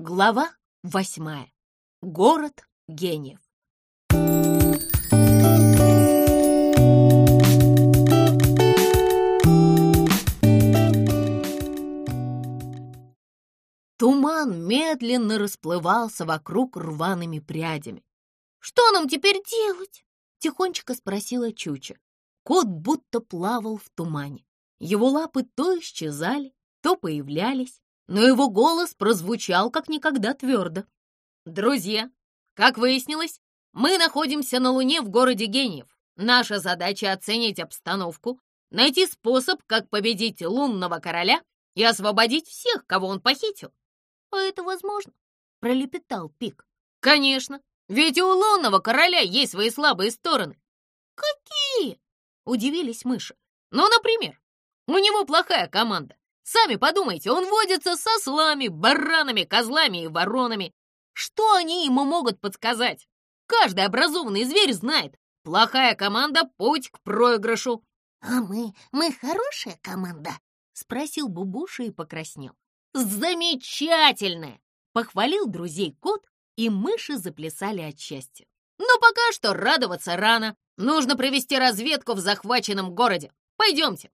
Глава восьмая. Город гениев. Туман медленно расплывался вокруг рваными прядями. «Что нам теперь делать?» — тихонечко спросила Чуча. Кот будто плавал в тумане. Его лапы то исчезали, то появлялись, но его голос прозвучал как никогда твердо. «Друзья, как выяснилось, мы находимся на Луне в городе гениев. Наша задача — оценить обстановку, найти способ, как победить лунного короля и освободить всех, кого он похитил. «А это возможно?» — пролепетал Пик. «Конечно, ведь у лунного короля есть свои слабые стороны». «Какие?» — удивились мыши. «Ну, например, у него плохая команда. Сами подумайте, он водится со слами, баранами, козлами и воронами. Что они ему могут подсказать? Каждый образованный зверь знает, плохая команда — путь к проигрышу». «А мы, мы хорошая команда?» — спросил Бубуша и покраснел. «Замечательная!» — похвалил друзей кот, и мыши заплясали от счастья. «Но пока что радоваться рано. Нужно провести разведку в захваченном городе. Пойдемте!»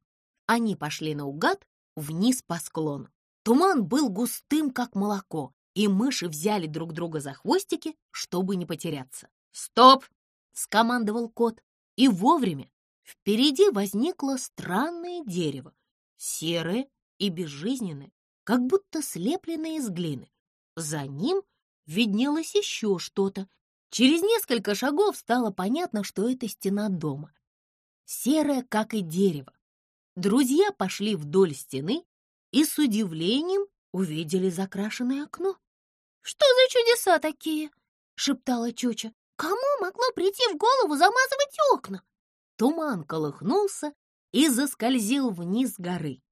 Они пошли наугад вниз по склону. Туман был густым, как молоко, и мыши взяли друг друга за хвостики, чтобы не потеряться. «Стоп!» — скомандовал кот. И вовремя впереди возникло странное дерево, серое и безжизненное, как будто слепленное из глины. За ним виднелось еще что-то. Через несколько шагов стало понятно, что это стена дома. Серая, как и дерево. Друзья пошли вдоль стены и с удивлением увидели закрашенное окно. «Что за чудеса такие?» — шептала Чуча. «Кому могло прийти в голову замазывать окна?» Туман колыхнулся и заскользил вниз горы.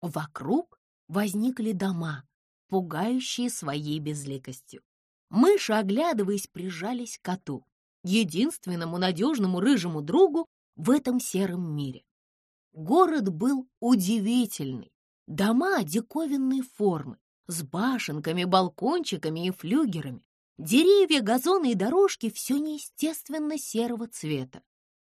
Вокруг возникли дома, пугающие своей безликостью. Мыши, оглядываясь, прижались к коту, единственному надежному рыжему другу в этом сером мире. Город был удивительный. Дома диковинной формы, с башенками, балкончиками и флюгерами. Деревья, газоны и дорожки все неестественно серого цвета.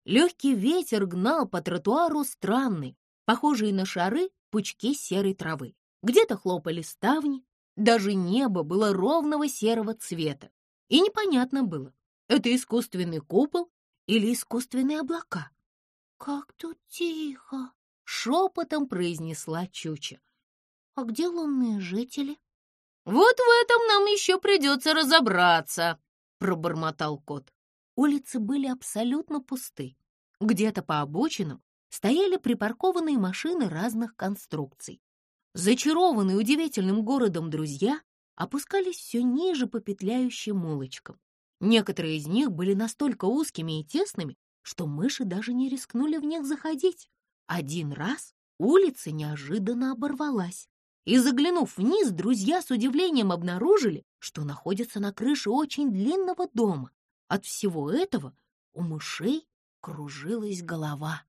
Легкий ветер гнал по тротуару странные, похожие на шары, пучки серой травы. Где-то хлопали ставни, даже небо было ровного серого цвета. И непонятно было, это искусственный купол или искусственные облака. «Как тут тихо!» — шепотом произнесла Чуча. «А где лунные жители?» «Вот в этом нам еще придется разобраться», — пробормотал кот. Улицы были абсолютно пусты. Где-то по обочинам стояли припаркованные машины разных конструкций. Зачарованные удивительным городом друзья опускались все ниже по петляющим улочкам. Некоторые из них были настолько узкими и тесными, что мыши даже не рискнули в них заходить. Один раз улица неожиданно оборвалась, и, заглянув вниз, друзья с удивлением обнаружили, что находятся на крыше очень длинного дома. От всего этого у мышей кружилась голова.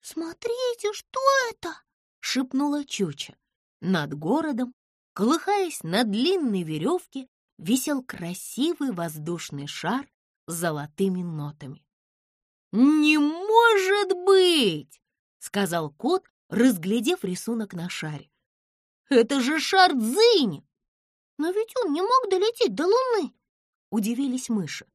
«Смотрите, что это?» — шепнула Чуча. Над городом, колыхаясь на длинной веревке, висел красивый воздушный шар с золотыми нотами. «Не может быть!» — сказал кот, разглядев рисунок на шаре. «Это же шар Дзинь!» «Но ведь он не мог долететь до Луны!» — удивились мыши.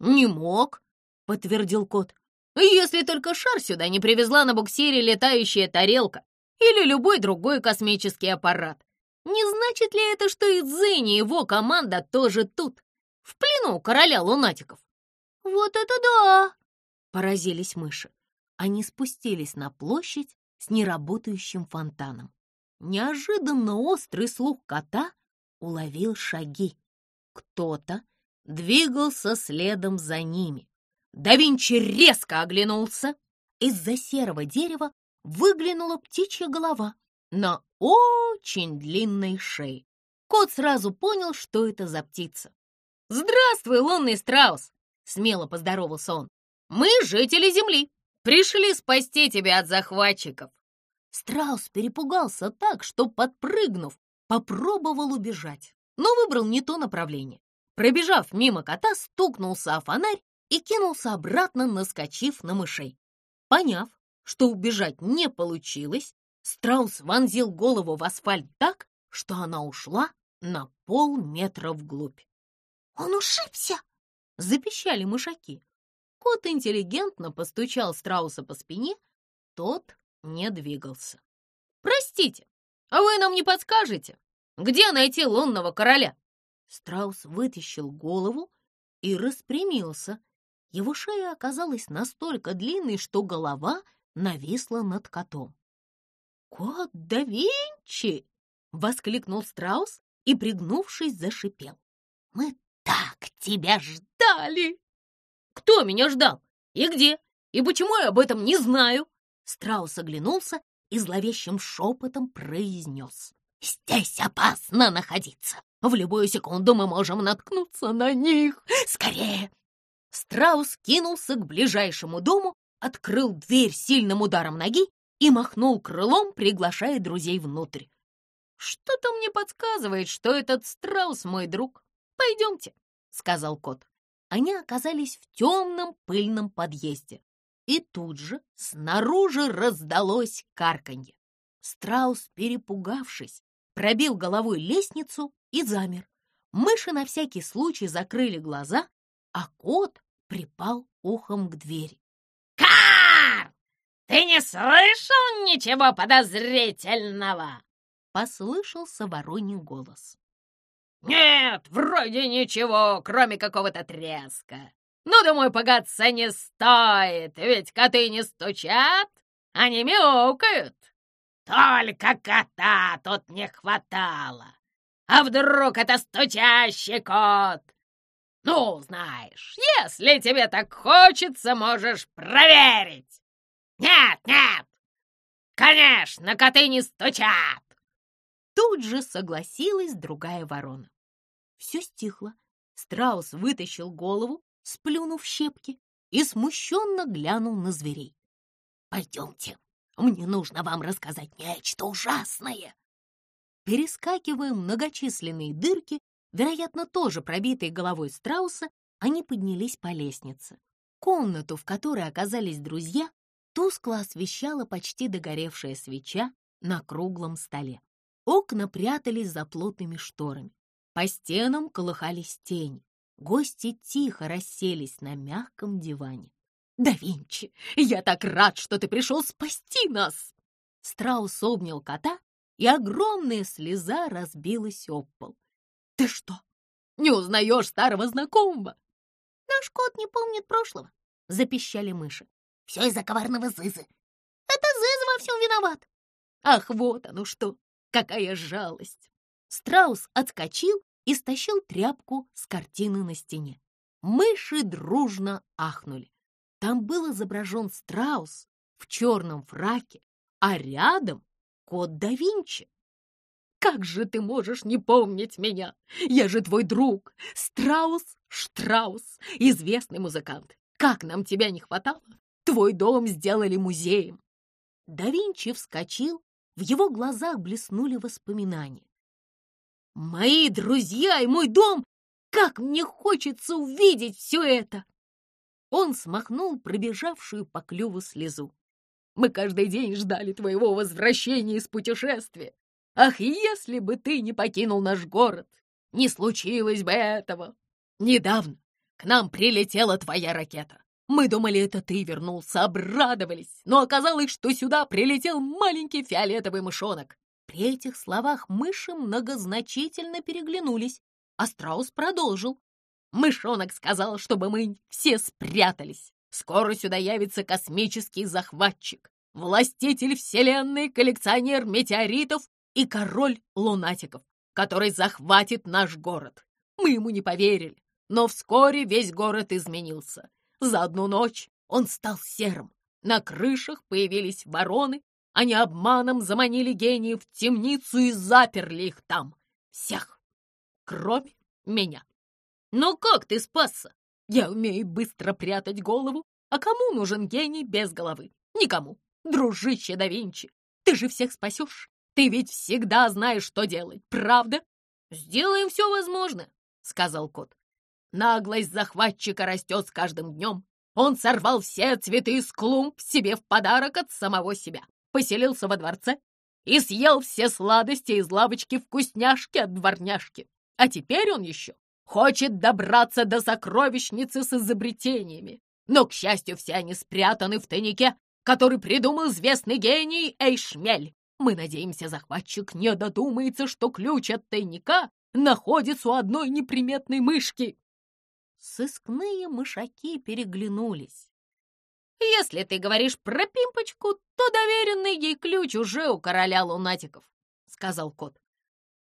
«Не мог!» — подтвердил кот. «Если только шар сюда не привезла на буксире летающая тарелка или любой другой космический аппарат. Не значит ли это, что и Дзинь и его команда тоже тут, в плену короля лунатиков? Вот это да! Поразились мыши. Они спустились на площадь с неработающим фонтаном. Неожиданно острый слух кота уловил шаги. Кто-то двигался следом за ними. Да Винчи резко оглянулся. Из-за серого дерева выглянула птичья голова на очень длинной шее. Кот сразу понял, что это за птица. «Здравствуй, лунный страус!» — смело поздоровался он. «Мы жители Земли, пришли спасти тебя от захватчиков!» Страус перепугался так, что, подпрыгнув, попробовал убежать. но выбрал не то направление. Пробежав мимо кота, стукнулся о фонарь и кинулся обратно, наскочив на мышей. Поняв, что убежать не получилось, страус вонзил голову в асфальт так, что она ушла на полметра вглубь. «Он ушибся!» — запищали мышаки. Кот интеллигентно постучал страуса по спине, тот не двигался. «Простите, а вы нам не подскажете, где найти лунного короля?» Страус вытащил голову и распрямился. Его шея оказалась настолько длинной, что голова нависла над котом. «Кот да Винчи!» — воскликнул Страус и, пригнувшись, зашипел. «Мы так тебя ждали!» «Кто меня ждал? И где? И почему я об этом не знаю?» Страус оглянулся и зловещим шепотом произнес. «Здесь опасно находиться. В любую секунду мы можем наткнуться на них. Скорее!» Страус кинулся к ближайшему дому, открыл дверь сильным ударом ноги и махнул крылом, приглашая друзей внутрь. «Что-то мне подсказывает, что этот страус мой друг. Пойдемте», — сказал кот. Они оказались в темном пыльном подъезде. И тут же снаружи раздалось карканье. Страус, перепугавшись, пробил головой лестницу и замер. Мыши на всякий случай закрыли глаза, а кот припал ухом к двери. «Кар! Ты не слышал ничего подозрительного?» Послышался вороний голос. «Нет, вроде ничего, кроме какого-то треска. Ну, думаю, пугаться не стоит, ведь коты не стучат, они мяукают. Только кота тут не хватало. А вдруг это стучащий кот? Ну, знаешь, если тебе так хочется, можешь проверить. Нет, нет, конечно, коты не стучат. Тут же согласилась другая ворона. Все стихло. Страус вытащил голову, сплюнув щепки, и смущенно глянул на зверей. «Пойдемте, мне нужно вам рассказать нечто ужасное!» Перескакивая многочисленные дырки, вероятно, тоже пробитые головой страуса, они поднялись по лестнице. Комнату, в которой оказались друзья, тускло освещала почти догоревшая свеча на круглом столе. Окна прятались за плотными шторами. По стенам колыхались тени. Гости тихо расселись на мягком диване. «Да Винчи, я так рад, что ты пришел спасти нас!» Страус обнял кота, и огромная слеза разбилась об пол. «Ты что, не узнаешь старого знакомого?» «Наш кот не помнит прошлого», — запищали мыши. «Все из-за коварного Зызы. Это Зыза во всем виноват». «Ах, вот оно что! Какая жалость!» Страус отскочил и стащил тряпку с картины на стене. Мыши дружно ахнули. Там был изображен страус в черном фраке, а рядом кот да Винчи. «Как же ты можешь не помнить меня? Я же твой друг, Страус Штраус, известный музыкант. Как нам тебя не хватало? Твой дом сделали музеем». Да Винчи вскочил, в его глазах блеснули воспоминания. Мои друзья и мой дом! Как мне хочется увидеть все это!» Он смахнул пробежавшую по клюву слезу. «Мы каждый день ждали твоего возвращения из путешествия. Ах, если бы ты не покинул наш город, не случилось бы этого! Недавно к нам прилетела твоя ракета. Мы думали, это ты вернулся, обрадовались, но оказалось, что сюда прилетел маленький фиолетовый мышонок. При этих словах мыши многозначительно переглянулись, а страус продолжил. Мышонок сказал, чтобы мы все спрятались. Скоро сюда явится космический захватчик, властитель вселенной, коллекционер метеоритов и король лунатиков, который захватит наш город. Мы ему не поверили, но вскоре весь город изменился. За одну ночь он стал серым. На крышах появились вороны, они обманом заманили гениев в темницу и заперли их там. Всех, кроме меня. Ну как ты спасся? Я умею быстро прятать голову, а кому нужен гений без головы? Никому. Дружище да Винчи, ты же всех спасешь. Ты ведь всегда знаешь, что делать, правда? «Сделаем все возможное», — сказал кот. «Наглость захватчика растет с каждым днем. Он сорвал все цветы с клумб себе в подарок от самого себя, поселился во дворце и съел все сладости из лавочки вкусняшки от дворняжки. А теперь он еще хочет добраться до сокровищницы с изобретениями. Но, к счастью, все они спрятаны в тайнике, который придумал известный гений Эйшмель. Мы надеемся, захватчик не додумается, что ключ от тайника находится у одной неприметной мышки. Сыскные мышаки переглянулись. «Если ты говоришь про Пимпочку, то доверенный ей ключ уже у короля лунатиков», — сказал кот.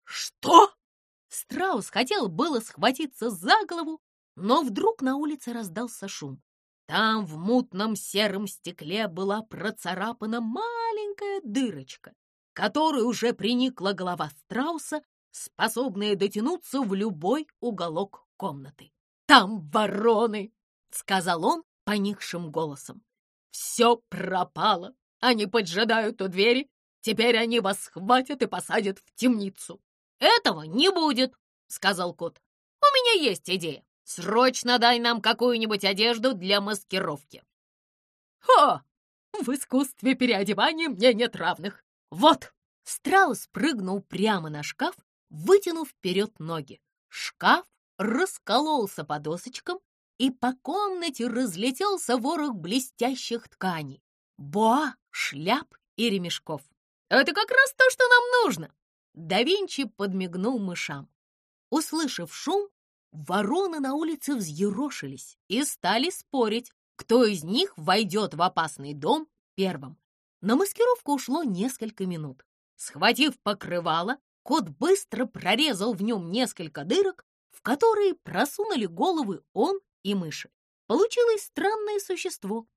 «Что?» Страус хотел было схватиться за голову, но вдруг на улице раздался шум. Там в мутном сером стекле была процарапана маленькая дырочка, которой уже приникла голова страуса, способная дотянуться в любой уголок комнаты. «Там вороны!» — сказал он поникшим голосом. «Все пропало! Они поджидают у двери. Теперь они вас схватят и посадят в темницу. «Этого не будет», — сказал кот. «У меня есть идея. Срочно дай нам какую-нибудь одежду для маскировки». «Хо! В искусстве переодевания мне нет равных. Вот!» Страус прыгнул прямо на шкаф, вытянув вперед ноги. Шкаф раскололся по досочкам, и по комнате разлетелся ворох блестящих тканей, боа, шляп и ремешков. «Это как раз то, что нам нужно!» Да Винчи подмигнул мышам. Услышав шум, вороны на улице взъерошились и стали спорить, кто из них войдет в опасный дом первым. На маскировку ушло несколько минут. Схватив покрывало, кот быстро прорезал в нем несколько дырок, в которые просунули головы он и мыши. Получилось странное существо,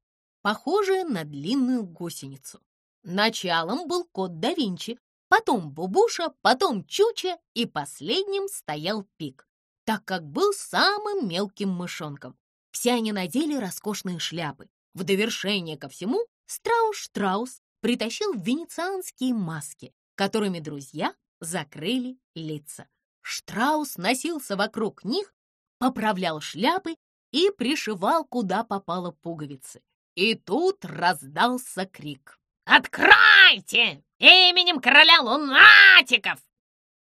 похожее на длинную гусеницу. Началом был кот да Винчи, потом Бубуша, потом Чуча и последним стоял Пик, так как был самым мелким мышонком. Все они надели роскошные шляпы. В довершение ко всему Страус-Штраус притащил венецианские маски, которыми друзья закрыли лица. Штраус носился вокруг них, поправлял шляпы и пришивал, куда попало пуговицы. И тут раздался крик. «Откройте! Именем короля лунатиков!»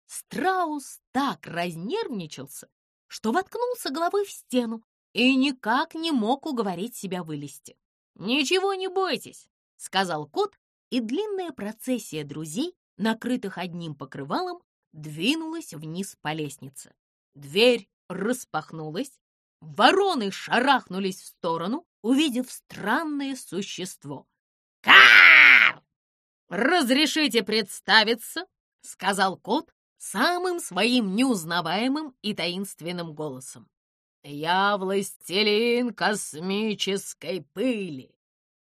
Страус так разнервничался, что воткнулся головой в стену и никак не мог уговорить себя вылезти. «Ничего не бойтесь», — сказал кот, и длинная процессия друзей, накрытых одним покрывалом, двинулась вниз по лестнице. Дверь распахнулась, вороны шарахнулись в сторону, увидев странное существо. «Кар!» «Разрешите представиться?» — сказал кот самым своим неузнаваемым и таинственным голосом. «Я властелин космической пыли,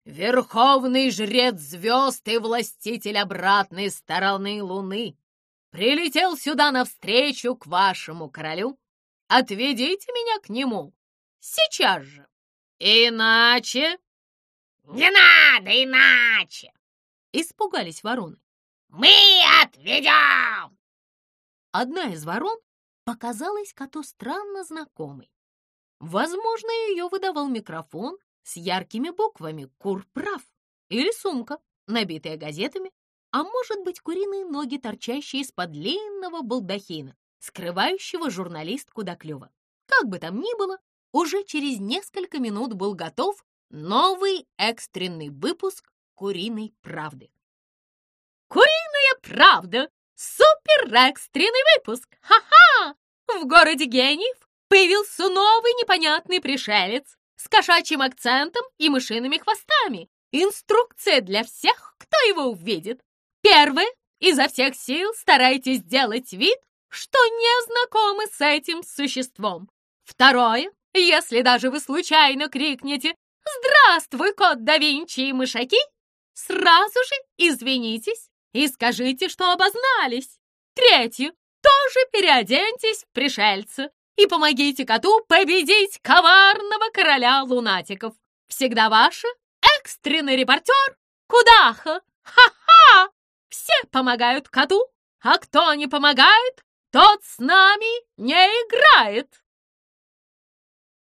верховный жрец звезд и властитель обратной стороны Луны. Прилетел сюда навстречу к вашему королю. Отведите меня к нему сейчас же, иначе «Не надо иначе!» — испугались вороны. «Мы отведем!» Одна из ворон показалась коту странно знакомой. Возможно, ее выдавал микрофон с яркими буквами «Кур прав» или сумка, набитая газетами, а может быть, куриные ноги, торчащие из-под длинного балдахина, скрывающего журналистку до клюва. Как бы там ни было, уже через несколько минут был готов Новый экстренный выпуск «Куриной правды». «Куриная правда! Супер-экстренный выпуск! Ха-ха! В городе гениев появился новый непонятный пришелец с кошачьим акцентом и мышиными хвостами. Инструкция для всех, кто его увидит. Первое. Изо всех сил старайтесь сделать вид, что не знакомы с этим существом. Второе. Если даже вы случайно крикнете «Здравствуй, кот да Винчи и мышаки!» Сразу же извинитесь и скажите, что обознались. Третью, тоже переоденьтесь в пришельца и помогите коту победить коварного короля лунатиков. Всегда ваша экстренный репортер Кудаха. Ха-ха! Все помогают коту, а кто не помогает, тот с нами не играет!»